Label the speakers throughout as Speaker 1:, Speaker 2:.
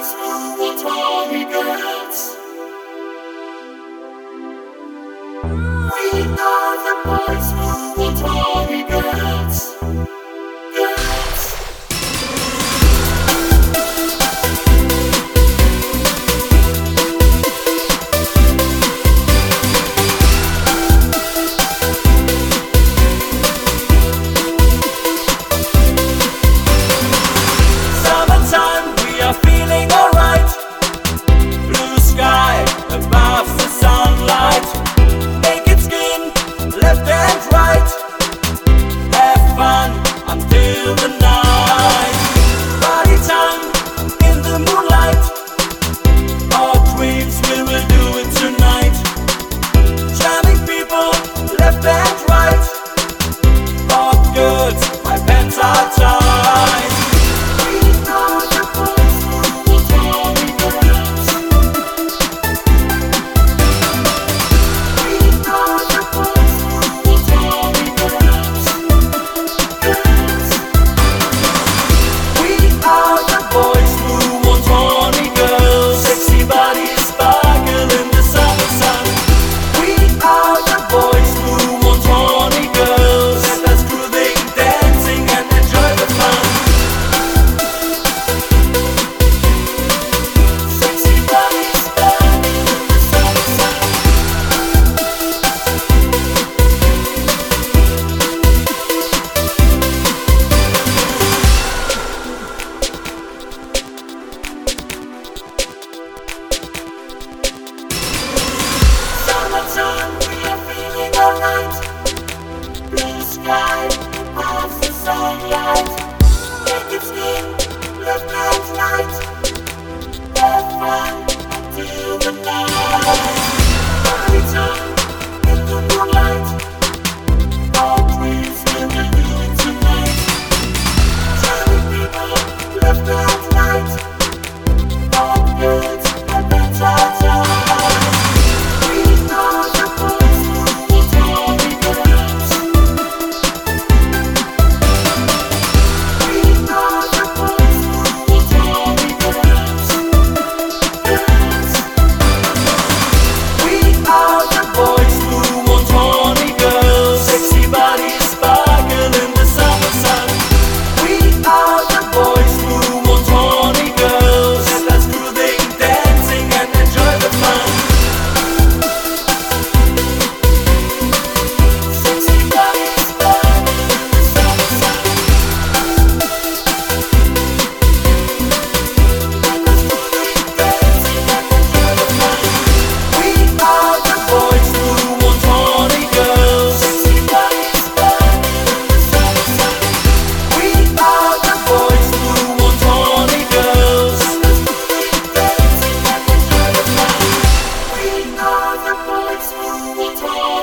Speaker 1: gets, that's. We are the boys,
Speaker 2: that's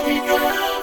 Speaker 2: We
Speaker 1: glory.